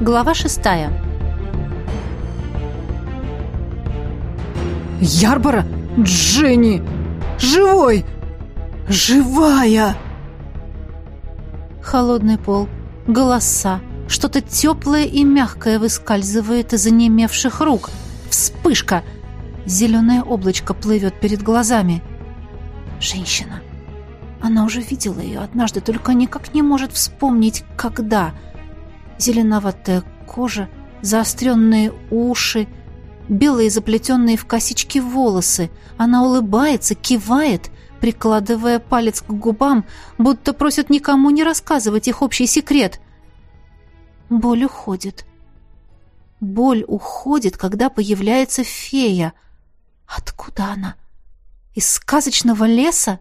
Глава шестая. «Ярбора? Дженни! Живой! Живая!» Холодный пол, голоса, что-то теплое и мягкое выскальзывает из онемевших рук. Вспышка! Зеленое облачко плывет перед глазами. Женщина. Она уже видела ее однажды, только никак не может вспомнить, когда. Зеленоватая кожа, заостренные уши, белые заплетенные в косички волосы. Она улыбается, кивает, прикладывая палец к губам, будто просит никому не рассказывать их общий секрет. Боль уходит. Боль уходит, когда появляется фея. Откуда она? Из сказочного леса?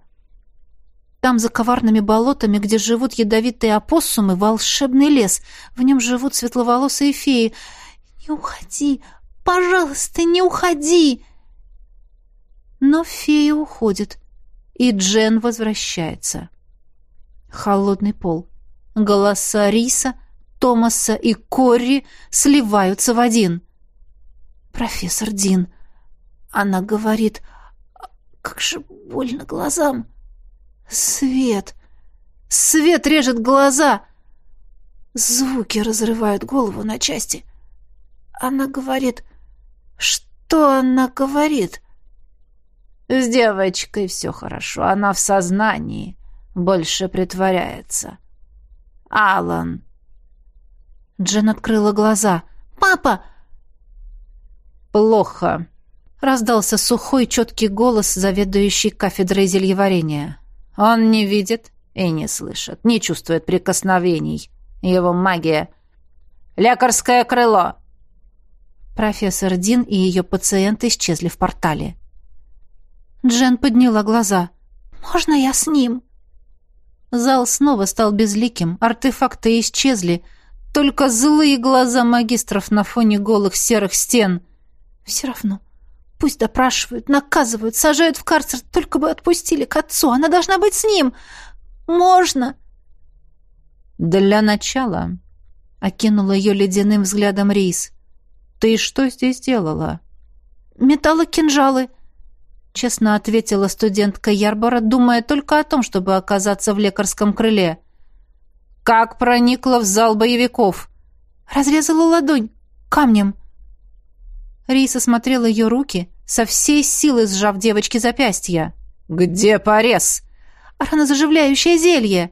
Там, за коварными болотами, где живут ядовитые опоссумы, волшебный лес. В нем живут светловолосые феи. «Не уходи! Пожалуйста, не уходи!» Но фея уходит, и Джен возвращается. Холодный пол. Голоса Риса, Томаса и Корри сливаются в один. «Профессор Дин!» Она говорит, «Как же больно глазам!» Свет! Свет режет глаза! Звуки разрывают голову на части. Она говорит... Что она говорит? С девочкой все хорошо, она в сознании. Больше притворяется. Алан. Джен открыла глаза. «Папа!» «Плохо», — раздался сухой четкий голос, заведующий кафедрой зельеварения. Он не видит и не слышит, не чувствует прикосновений. Его магия. Лекарское крыло. Профессор Дин и ее пациенты исчезли в портале. Джен подняла глаза. «Можно я с ним?» Зал снова стал безликим, артефакты исчезли, только злые глаза магистров на фоне голых серых стен. Все равно Пусть допрашивают, наказывают, сажают в карцер, только бы отпустили к отцу. Она должна быть с ним. Можно. Для начала окинула ее ледяным взглядом Рис. Ты что здесь делала? Металлокинжалы. Честно ответила студентка Ярбора, думая только о том, чтобы оказаться в лекарском крыле. Как проникла в зал боевиков? Разрезала ладонь камнем. Риса смотрела ее руки, со всей силы сжав девочке запястья. «Где порез?» «Ранозаживляющее зелье».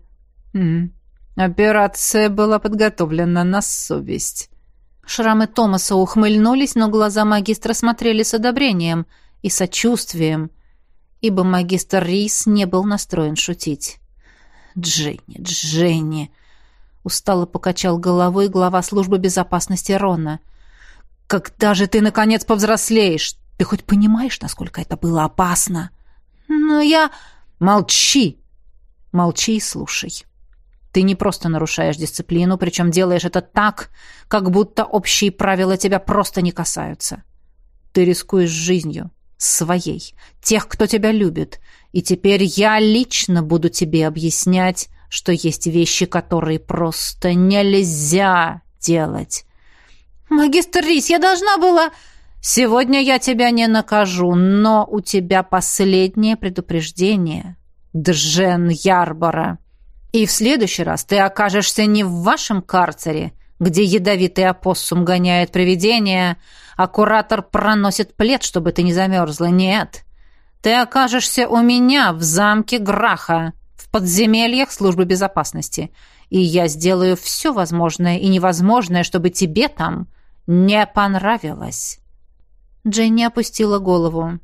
«Хм, операция была подготовлена на совесть». Шрамы Томаса ухмыльнулись, но глаза магистра смотрели с одобрением и сочувствием, ибо магистр Рис не был настроен шутить. «Дженни, Дженни!» — устало покачал головой глава службы безопасности Рона — когда же ты, наконец, повзрослеешь? Ты хоть понимаешь, насколько это было опасно? Но я... Молчи! Молчи и слушай. Ты не просто нарушаешь дисциплину, причем делаешь это так, как будто общие правила тебя просто не касаются. Ты рискуешь жизнью, своей, тех, кто тебя любит, и теперь я лично буду тебе объяснять, что есть вещи, которые просто нельзя делать. «Магистр Рис, я должна была...» «Сегодня я тебя не накажу, но у тебя последнее предупреждение, Джен Ярбора. И в следующий раз ты окажешься не в вашем карцере, где ядовитый опоссум гоняет привидения, а куратор проносит плед, чтобы ты не замерзла. Нет, ты окажешься у меня в замке Граха, в подземельях службы безопасности, и я сделаю все возможное и невозможное, чтобы тебе там не понравилось. Дженни опустила голову.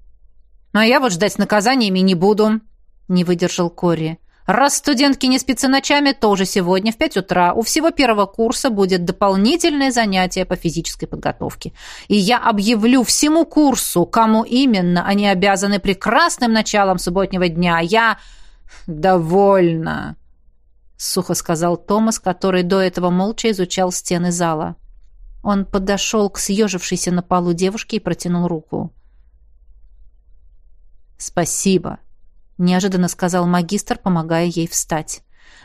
«А я вот ждать с наказаниями не буду», — не выдержал Кори. «Раз студентки не спятся ночами, то уже сегодня в пять утра у всего первого курса будет дополнительное занятие по физической подготовке. И я объявлю всему курсу, кому именно они обязаны прекрасным началом субботнего дня. Я... довольна», — сухо сказал Томас, который до этого молча изучал стены зала. Он подошел к съежившейся на полу девушке и протянул руку. «Спасибо», — неожиданно сказал магистр, помогая ей встать.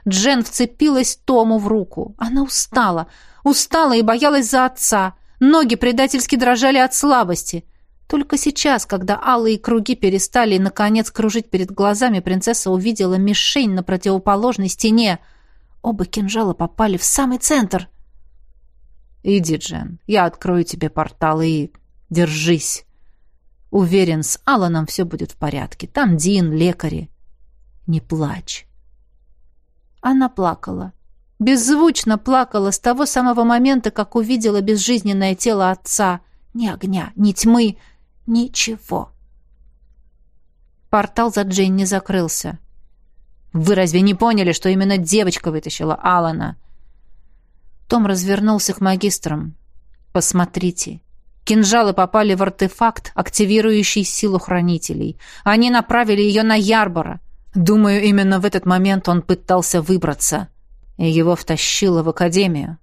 Джен вцепилась Тому в руку. Она устала. Устала и боялась за отца. Ноги предательски дрожали от слабости. Только сейчас, когда алые круги перестали и, наконец, кружить перед глазами, принцесса увидела мишень на противоположной стене. Оба кинжала попали в самый центр. «Иди, Джен, я открою тебе портал и... держись!» Уверен, с Аланом все будет в порядке. Там Дин, лекари. Не плачь. Она плакала. Беззвучно плакала с того самого момента, как увидела безжизненное тело отца. Ни огня, ни тьмы, ничего. Портал за Джейн закрылся. «Вы разве не поняли, что именно девочка вытащила Алана?» Том развернулся к магистрам. «Посмотрите. Кинжалы попали в артефакт, активирующий силу хранителей. Они направили ее на Ярбора. Думаю, именно в этот момент он пытался выбраться. И его втащило в академию.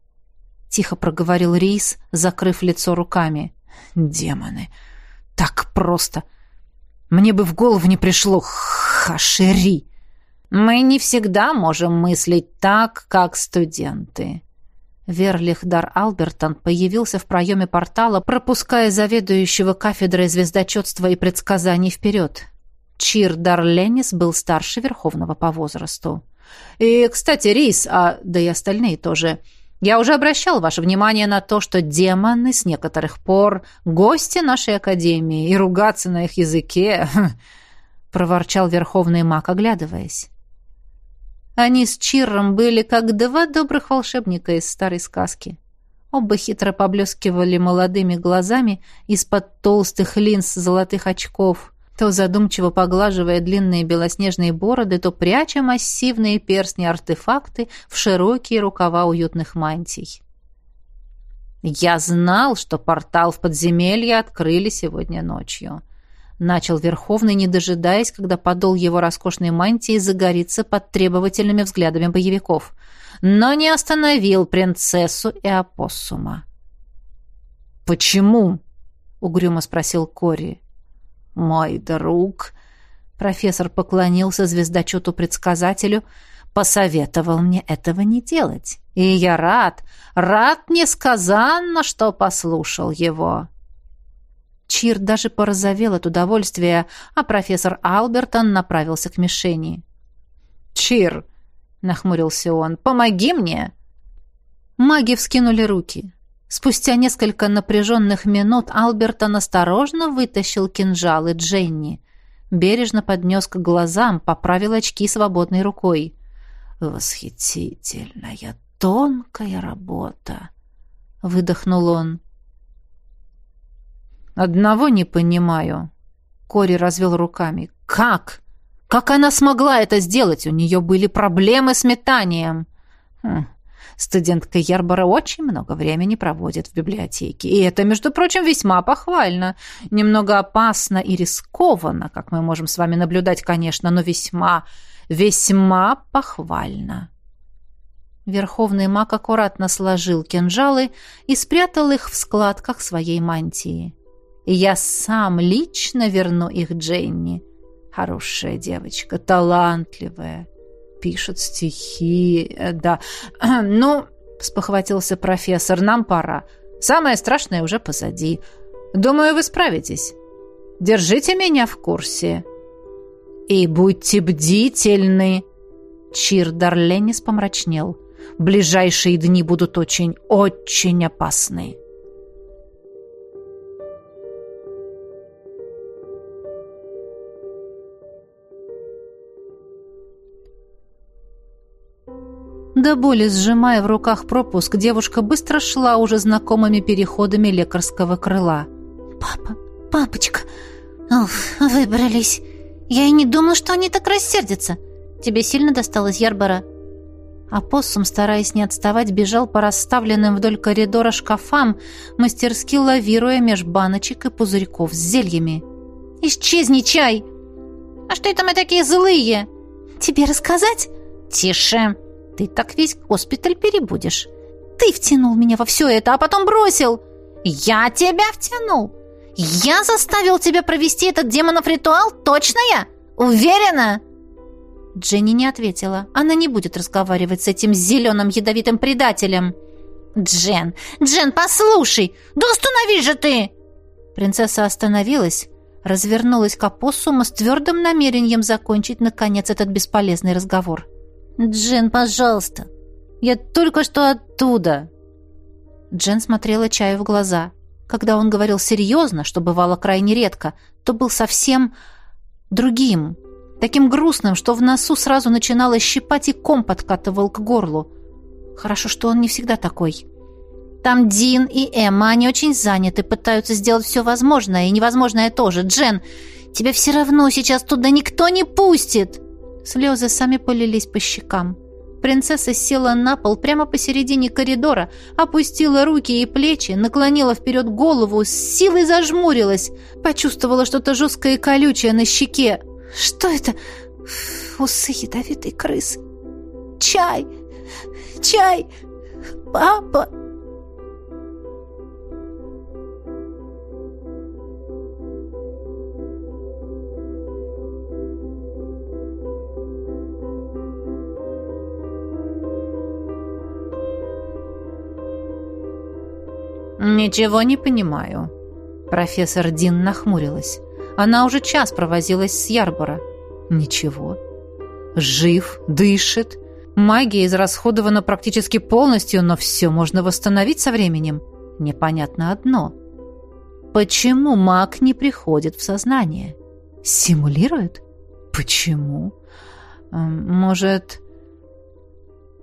Тихо проговорил Рейс, закрыв лицо руками. «Демоны! Так просто! Мне бы в голову не пришло! Хашери!» «Мы не всегда можем мыслить так, как студенты», Верлихдар Албертон появился в проеме портала, пропуская заведующего кафедрой звездочетства и предсказаний вперед. Чир Дарленис был старше Верховного по возрасту. «И, кстати, Рис, а да и остальные тоже, я уже обращал ваше внимание на то, что демоны с некоторых пор гости нашей Академии, и ругаться на их языке...» — проворчал Верховный маг, оглядываясь. Они с Чирром были как два добрых волшебника из старой сказки. Оба хитро поблескивали молодыми глазами из-под толстых линз золотых очков, то задумчиво поглаживая длинные белоснежные бороды, то пряча массивные перстни-артефакты в широкие рукава уютных мантий. «Я знал, что портал в подземелье открыли сегодня ночью», Начал Верховный, не дожидаясь, когда подол его роскошной мантии загорится под требовательными взглядами боевиков. Но не остановил принцессу и опоссума. «Почему?» — угрюмо спросил Кори. «Мой друг...» — профессор поклонился звездочету-предсказателю, посоветовал мне этого не делать. И я рад, рад несказанно, что послушал его. Чир даже порозовел от удовольствия, а профессор Албертон направился к мишени. «Чир!» — нахмурился он. «Помоги мне!» Маги вскинули руки. Спустя несколько напряженных минут Албертон осторожно вытащил кинжалы Дженни. Бережно поднес к глазам, поправил очки свободной рукой. «Восхитительная, тонкая работа!» — выдохнул он. «Одного не понимаю». Кори развел руками. «Как? Как она смогла это сделать? У нее были проблемы с метанием». Хм. Студентка Ярбора очень много времени проводит в библиотеке. И это, между прочим, весьма похвально. Немного опасно и рискованно, как мы можем с вами наблюдать, конечно, но весьма, весьма похвально. Верховный маг аккуратно сложил кинжалы и спрятал их в складках своей мантии я сам лично верну их Дженни. Хорошая девочка, талантливая, пишет стихи, э, да. Ну, спохватился профессор, нам пора. Самое страшное уже позади. Думаю, вы справитесь. Держите меня в курсе. И будьте бдительны. Чир Дарленис помрачнел. Ближайшие дни будут очень, очень опасны. До боли сжимая в руках пропуск, девушка быстро шла уже знакомыми переходами лекарского крыла. «Папа, папочка, уф, выбрались. Я и не думала, что они так рассердятся. Тебе сильно досталось, Ярбара?» Апоссум, стараясь не отставать, бежал по расставленным вдоль коридора шкафам, мастерски лавируя меж баночек и пузырьков с зельями. «Исчезни, чай!» «А что это мы такие злые?» «Тебе рассказать?» «Тише!» Ты так весь госпиталь перебудешь. Ты втянул меня во все это, а потом бросил. Я тебя втянул. Я заставил тебя провести этот демонов ритуал, точно я? Уверена? Дженни не ответила. Она не будет разговаривать с этим зеленым ядовитым предателем. «Джен! Джен, послушай! Да остановись же ты!» Принцесса остановилась, развернулась к опоссуму с твердым намерением закончить, наконец, этот бесполезный разговор. «Джен, пожалуйста! Я только что оттуда!» Джен смотрела чаю в глаза. Когда он говорил серьезно, что бывало крайне редко, то был совсем другим, таким грустным, что в носу сразу начинало щипать и ком подкатывал к горлу. Хорошо, что он не всегда такой. Там Дин и Эмма, они очень заняты, пытаются сделать все возможное и невозможное тоже. Джен, тебя все равно сейчас туда никто не пустит!» Слезы сами полились по щекам. Принцесса села на пол прямо посередине коридора, опустила руки и плечи, наклонила вперед голову, с силой зажмурилась, почувствовала что-то жесткое и колючее на щеке. «Что это? Усы ядовитой крысы! Чай! Чай! Папа!» «Ничего не понимаю». Профессор Дин нахмурилась. Она уже час провозилась с Ярбора. Ничего. Жив, дышит. Магия израсходована практически полностью, но все можно восстановить со временем. Непонятно одно. Почему маг не приходит в сознание? Симулирует? Почему? Может...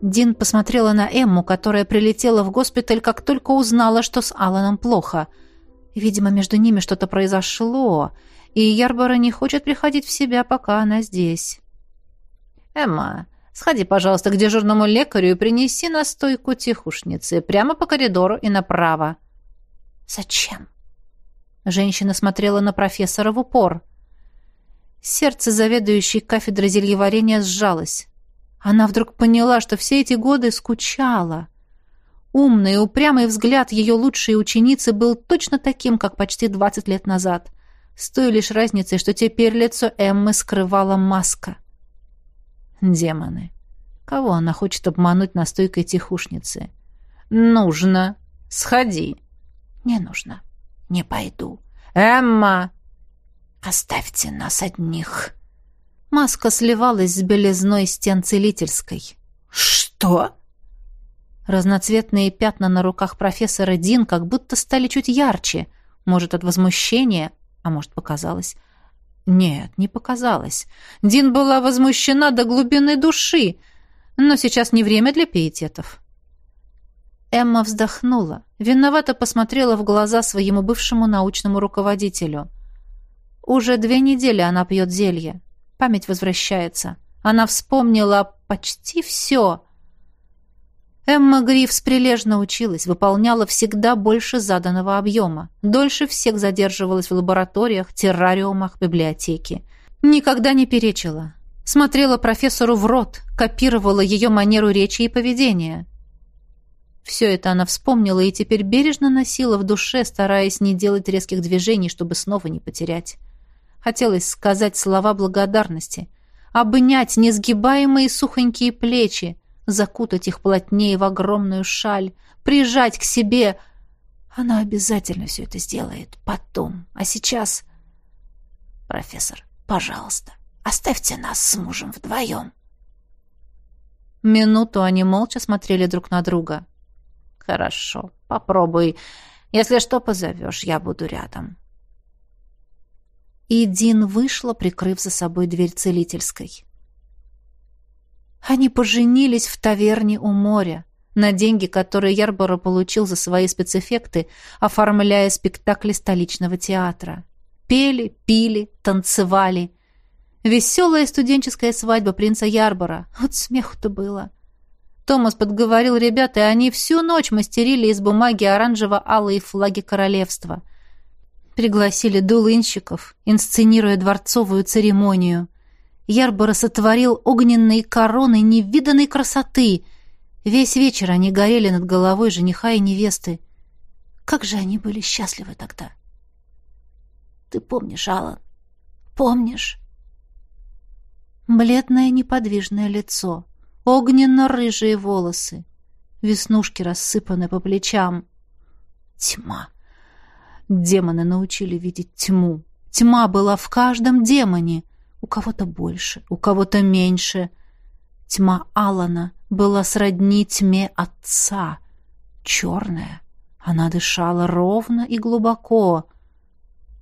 Дин посмотрела на Эмму, которая прилетела в госпиталь, как только узнала, что с Аланом плохо. Видимо, между ними что-то произошло, и Ярбора не хочет приходить в себя, пока она здесь. «Эмма, сходи, пожалуйста, к дежурному лекарю и принеси настойку тихушницы прямо по коридору и направо». «Зачем?» Женщина смотрела на профессора в упор. Сердце заведующей кафедры зельеварения сжалось. Она вдруг поняла, что все эти годы скучала. Умный, упрямый взгляд ее лучшей ученицы был точно таким, как почти двадцать лет назад, с той лишь разницей, что теперь лицо Эммы скрывала маска. Демоны. Кого она хочет обмануть настойкой тихушницы? «Нужно. Сходи». «Не нужно. Не пойду». «Эмма!» «Оставьте нас одних». Маска сливалась с белизной стен целительской. «Что?» Разноцветные пятна на руках профессора Дин как будто стали чуть ярче. Может, от возмущения, а может, показалось. Нет, не показалось. Дин была возмущена до глубины души, но сейчас не время для пиететов. Эмма вздохнула, виновато посмотрела в глаза своему бывшему научному руководителю. Уже две недели она пьет зелье. Память возвращается. Она вспомнила почти все. Эмма Грифс прилежно училась, выполняла всегда больше заданного объема. Дольше всех задерживалась в лабораториях, террариумах, библиотеке. Никогда не перечила. Смотрела профессору в рот, копировала ее манеру речи и поведения. Все это она вспомнила и теперь бережно носила в душе, стараясь не делать резких движений, чтобы снова не потерять. Хотелось сказать слова благодарности, обнять несгибаемые сухонькие плечи, закутать их плотнее в огромную шаль, прижать к себе. Она обязательно все это сделает потом. А сейчас... Профессор, пожалуйста, оставьте нас с мужем вдвоем. Минуту они молча смотрели друг на друга. «Хорошо, попробуй. Если что, позовешь, я буду рядом». И Дин вышла, прикрыв за собой дверь целительской. Они поженились в таверне у моря, на деньги, которые Ярборо получил за свои спецэффекты, оформляя спектакли столичного театра. Пели, пили, танцевали. Веселая студенческая свадьба принца Ярбора. Вот смеху-то было. Томас подговорил ребят, и они всю ночь мастерили из бумаги оранжево-алые флаги королевства. Пригласили дулынщиков, инсценируя дворцовую церемонию. Ярбора сотворил огненные короны невиданной красоты. Весь вечер они горели над головой жениха и невесты. Как же они были счастливы тогда! Ты помнишь, Алан? Помнишь? Бледное неподвижное лицо, огненно-рыжие волосы, веснушки рассыпаны по плечам. Тьма. Демоны научили видеть тьму. Тьма была в каждом демоне. У кого-то больше, у кого-то меньше. Тьма Алана была сродни тьме отца. Черная. Она дышала ровно и глубоко.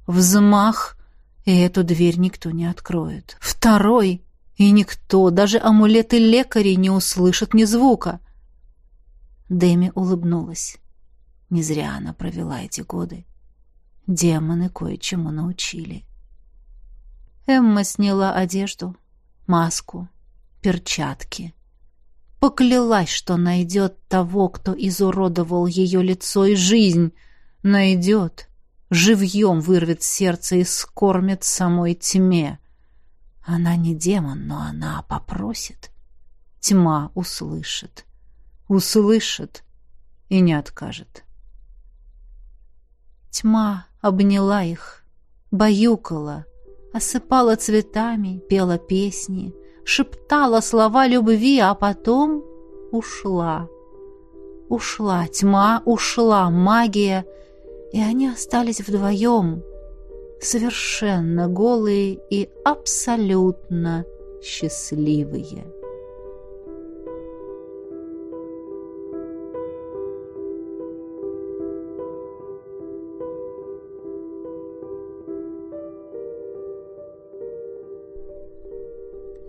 Взмах, и эту дверь никто не откроет. Второй, и никто, даже амулеты лекарей не услышат ни звука. Дэми улыбнулась. Не зря она провела эти годы. Демоны кое-чему научили. Эмма сняла одежду, маску, перчатки. Поклялась, что найдет того, кто изуродовал ее лицо и жизнь. Найдет. Живьем вырвет сердце и скормит самой тьме. Она не демон, но она попросит. Тьма услышит. Услышит и не откажет. Тьма обняла их, баюкала, осыпала цветами, пела песни, шептала слова любви, а потом ушла. Ушла тьма, ушла магия, и они остались вдвоем, совершенно голые и абсолютно счастливые.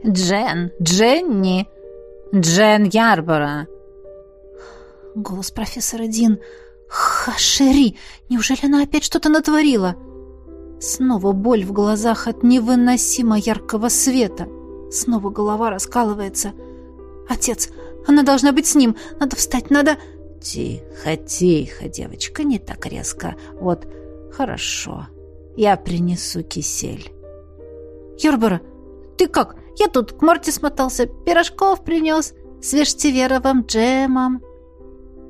Джен, Дженни, Джен Ярбора. Голос профессора Дин. Хашери, неужели она опять что-то натворила? Снова боль в глазах от невыносимо яркого света. Снова голова раскалывается. Отец, она должна быть с ним. Надо встать, надо... Тихо, тихо, девочка, не так резко. Вот, хорошо. Я принесу кисель. Ярбора, ты как? Я тут к Морте смотался, пирожков принес с вештиверовым джемом.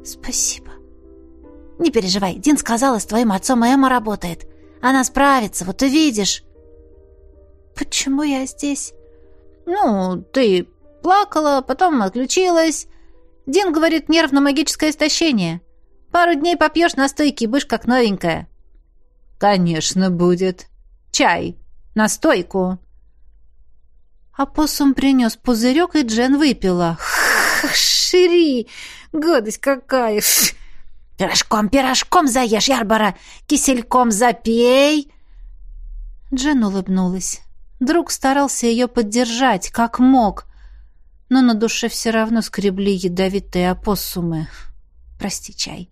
Спасибо. Не переживай, Дин сказала, с твоим отцом Эмма работает. Она справится, вот увидишь. Почему я здесь? Ну, ты плакала, потом отключилась. Дин говорит, нервно-магическое истощение. Пару дней попьешь настойки, будешь как новенькая. Конечно, будет. Чай, настойку. Апоссум принес пузырек, и Джен выпила. Шири! Гадость какая! Пирожком, пирожком заешь, Ярбара! Кисельком запей!» Джен улыбнулась. Друг старался ее поддержать, как мог, но на душе все равно скребли ядовитые опоссумы. «Прости, чай».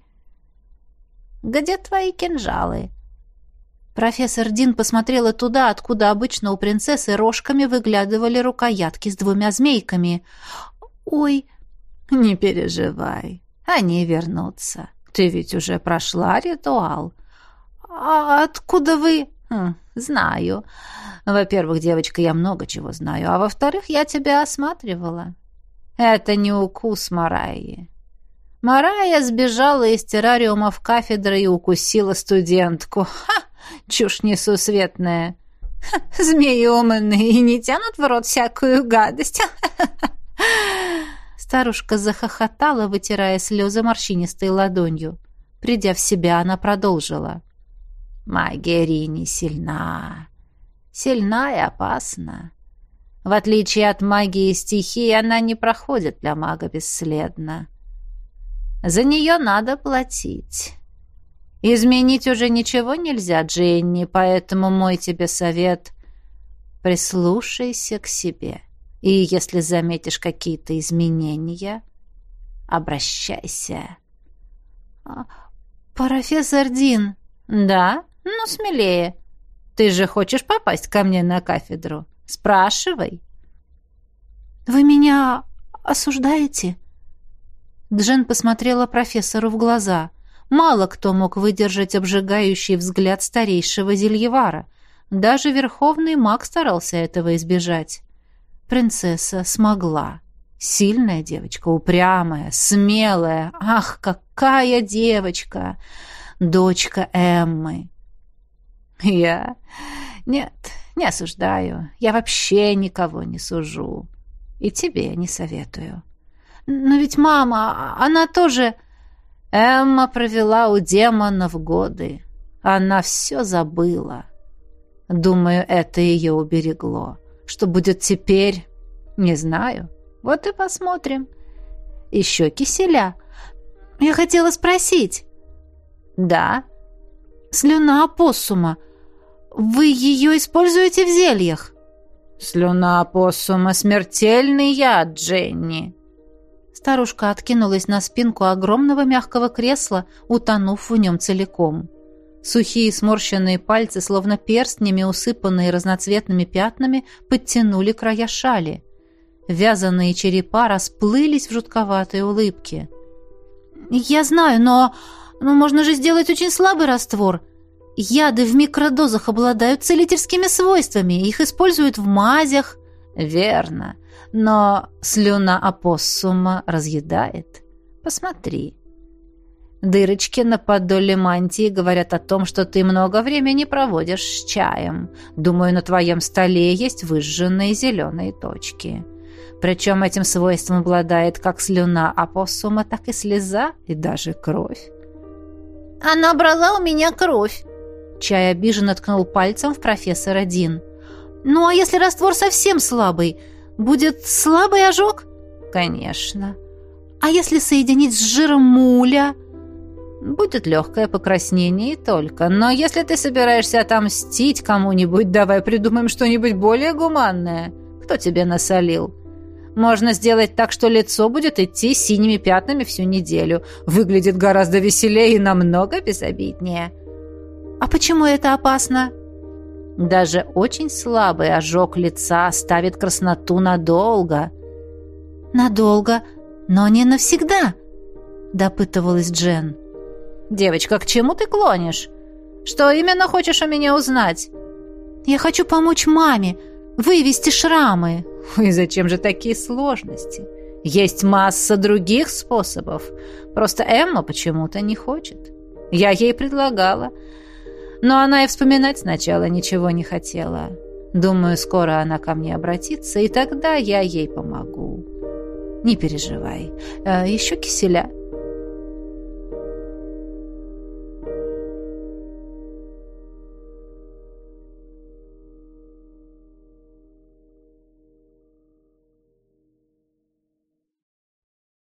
«Где твои кинжалы?» Профессор Дин посмотрела туда, откуда обычно у принцессы рожками выглядывали рукоятки с двумя змейками. «Ой!» «Не переживай, они вернутся. Ты ведь уже прошла ритуал». «А откуда вы...» хм, «Знаю. Во-первых, девочка, я много чего знаю, а во-вторых, я тебя осматривала. Это не укус Мараи. Марая сбежала из террариумов кафедры и укусила студентку. Ха! Чушь несусветная. Змеи умные и не тянут в рот всякую гадость. Старушка захохотала, вытирая слезы морщинистой ладонью. Придя в себя, она продолжила. «Магия Рини сильна. Сильна и опасна. В отличие от магии стихии, она не проходит для мага бесследно. За нее надо платить. Изменить уже ничего нельзя, Дженни, поэтому мой тебе совет — прислушайся к себе. И если заметишь какие-то изменения, обращайся. А, «Профессор Дин». «Да? Ну, смелее. Ты же хочешь попасть ко мне на кафедру? Спрашивай». «Вы меня осуждаете?» Джен посмотрела профессору в глаза — Мало кто мог выдержать обжигающий взгляд старейшего зельевара. Даже верховный маг старался этого избежать. Принцесса смогла. Сильная девочка, упрямая, смелая. Ах, какая девочка! Дочка Эммы. Я... Нет, Не осуждаю. Я вообще никого не сужу. И тебе не советую. Но ведь мама, она тоже... Эмма провела у демонов годы. Она все забыла. Думаю, это ее уберегло. Что будет теперь, не знаю. Вот и посмотрим. Еще киселя. Я хотела спросить. Да. Слюна опоссума. Вы ее используете в зельях? Слюна опоссума — смертельный яд, Дженни. Старушка откинулась на спинку огромного мягкого кресла, утонув в нем целиком. Сухие сморщенные пальцы, словно перстнями, усыпанные разноцветными пятнами, подтянули края шали. Вязаные черепа расплылись в жутковатой улыбке. «Я знаю, но... но можно же сделать очень слабый раствор. Яды в микродозах обладают целительскими свойствами, их используют в мазях». «Верно, но слюна опоссума разъедает. Посмотри». Дырочки на подоле мантии говорят о том, что ты много времени проводишь с чаем. Думаю, на твоем столе есть выжженные зеленые точки. Причем этим свойством обладает как слюна опоссума, так и слеза, и даже кровь. «Она брала у меня кровь!» Чай обиженно ткнул пальцем в профессора Дин. «Ну а если раствор совсем слабый, будет слабый ожог?» «Конечно». «А если соединить с жиром муля?» Будет легкое покраснение и только. Но если ты собираешься отомстить кому-нибудь, давай придумаем что-нибудь более гуманное. Кто тебе насолил? Можно сделать так, что лицо будет идти синими пятнами всю неделю. Выглядит гораздо веселее и намного безобиднее. А почему это опасно? Даже очень слабый ожог лица оставит красноту надолго. Надолго, но не навсегда, допытывалась Джен. «Девочка, к чему ты клонишь? Что именно хочешь у меня узнать?» «Я хочу помочь маме, вывести шрамы». «И зачем же такие сложности? Есть масса других способов. Просто Эмма почему-то не хочет. Я ей предлагала, но она и вспоминать сначала ничего не хотела. Думаю, скоро она ко мне обратится, и тогда я ей помогу. Не переживай. Э, еще киселя».